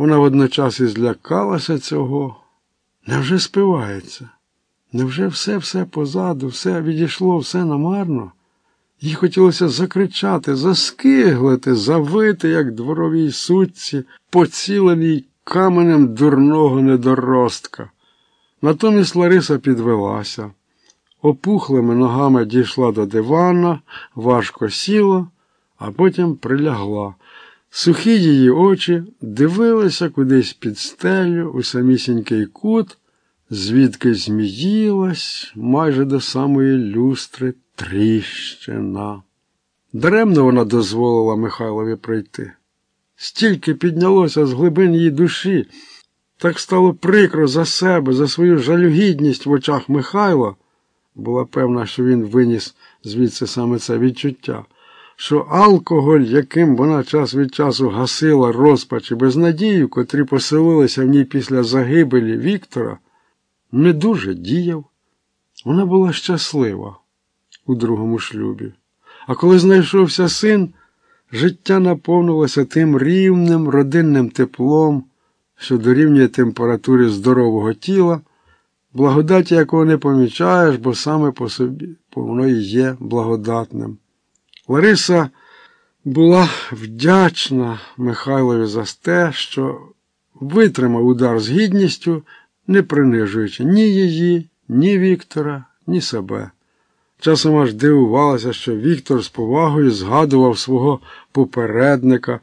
Вона водночас і злякалася цього. Невже спивається? Невже все все позаду, все відійшло, все намарно? Їй хотілося закричати, заскиглити, завити, як дворовій сутці, поціленій каменем дурного недоростка. Натомість Лариса підвелася, опухлими ногами дійшла до дивана, важко сіла, а потім прилягла. Сухі її очі дивилися кудись під стелю у самісінький кут, звідки зміїлась майже до самої люстри тріщина. Даремно вона дозволила Михайлові прийти. Стільки піднялося з глибин її душі, так стало прикро за себе, за свою жалюгідність в очах Михайла. Була певна, що він виніс звідси саме це відчуття, що алкоголь, яким вона час від часу гасила розпач і безнадію, котрі поселилися в ній після загибелі Віктора, не дуже діяв. Вона була щаслива у другому шлюбі. А коли знайшовся син, життя наповнилося тим рівним родинним теплом, що дорівнює температурі здорового тіла, благодаті якого не помічаєш, бо саме по собі воно і є благодатним. Лариса була вдячна Михайлові за те, що витримав удар з гідністю, не принижуючи ні її, ні Віктора, ні себе. Часом аж дивувалася, що Віктор з повагою згадував свого попередника.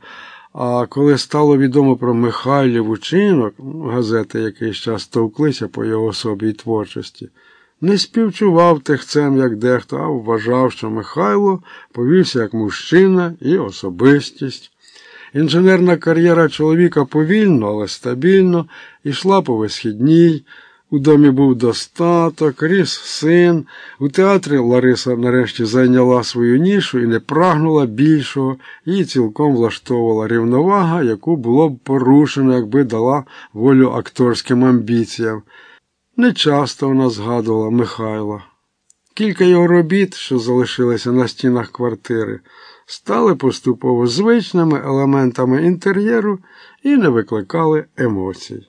А коли стало відомо про Михайлів учинок, газети якийсь час товклися по його особі і творчості, не співчував техцем, як дехто, а вважав, що Михайло повівся як мужчина і особистість. Інженерна кар'єра чоловіка повільно, але стабільно йшла по висхідній. У домі був достаток, ріс син. У театрі Лариса нарешті зайняла свою нішу і не прагнула більшого, її цілком влаштовувала рівновага, яку було б порушено, якби дала волю акторським амбіціям. Нечасто вона згадувала Михайла. Кілька його робіт, що залишилися на стінах квартири, стали поступово звичними елементами інтер'єру і не викликали емоцій.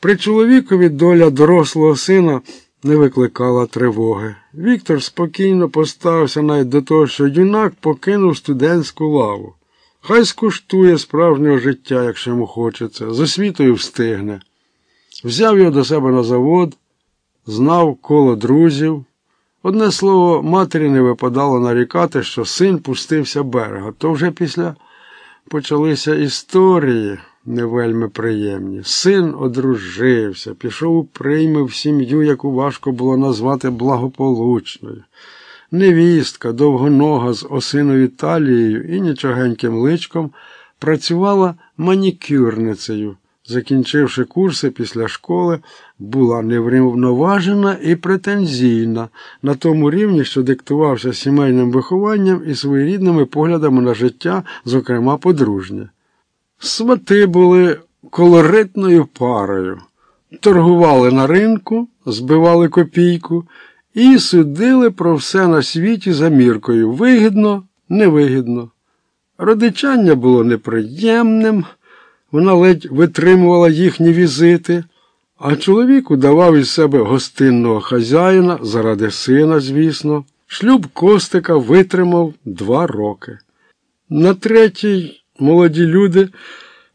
При чоловікові доля дорослого сина не викликала тривоги. Віктор спокійно поставився навіть до того, що юнак покинув студентську лаву. Хай скуштує справжнього життя, якщо йому хочеться, з освітою встигне. Взяв його до себе на завод, знав коло друзів. Одне слово, матері не випадало нарікати, що син пустився берега, то вже після почалися історії не вельми приємні. Син одружився, пішов у прийми в сім'ю, яку важко було назвати благополучною. Невістка, довгонога з осиною талією і нічогеньким личком, працювала манікюрницею. Закінчивши курси після школи, була неврівноважена і претензійна на тому рівні, що диктувався сімейним вихованням і своєрідними поглядами на життя, зокрема подружнє. Свати були колоритною парою, торгували на ринку, збивали копійку і судили про все на світі за міркою вигідно, невигідно. Родичання було неприємним, вона ледь витримувала їхні візити, а чоловіку давав із себе гостинного хазяїна заради сина, звісно. Шлюб Костика витримав два роки. На третій молоді люди,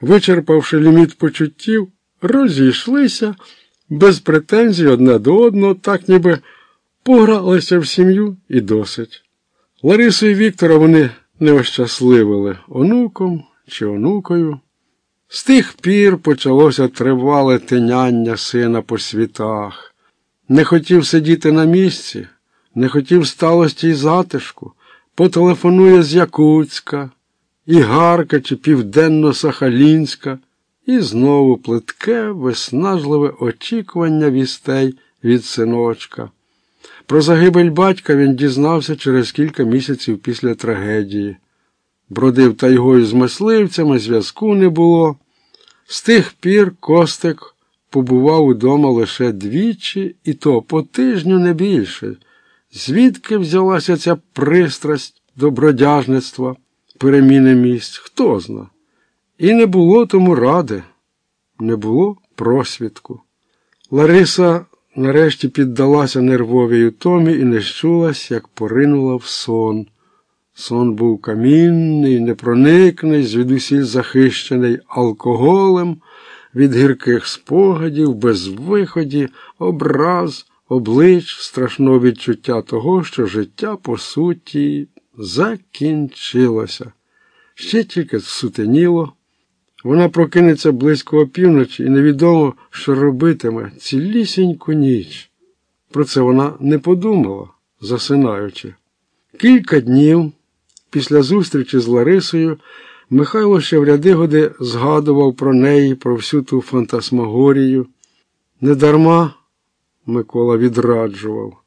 вичерпавши ліміт почуттів, розійшлися без претензій одне до одного, так ніби погралися в сім'ю і досить. Ларису і Віктора вони не ощасливили онуком чи онукою. З тих пір почалося тривале тиняння сина по світах. Не хотів сидіти на місці, не хотів сталості й затишку, потелефонує з Якутська і Гарка чи Південно-Сахалінська, і знову плитке, виснажливе очікування вістей від синочка. Про загибель батька він дізнався через кілька місяців після трагедії. Бродив тайгою з мисливцями, зв'язку не було. З тих пір Костик побував удома лише двічі, і то по тижню не більше. Звідки взялася ця пристрасть до бродяжництва? переміни місць, хто зна. І не було тому ради. не було просвідку. Лариса нарешті піддалася нервовій утомі і не щулась, як поринула в сон. Сон був камінний, непроникний, звідусіль захищений алкоголем, від гірких спогадів, без виході, образ, облич, страшного відчуття того, що життя, по суті, закінчилося. Ще тільки сутеніло. Вона прокинеться близько опівночі і невідомо, що робитиме цілісіньку ніч. Про це вона не подумала, засинаючи. Кілька днів після зустрічі з Ларисою Михайло ще в ряди годи згадував про неї, про всю ту фантасмагорію. Недарма Микола відраджував.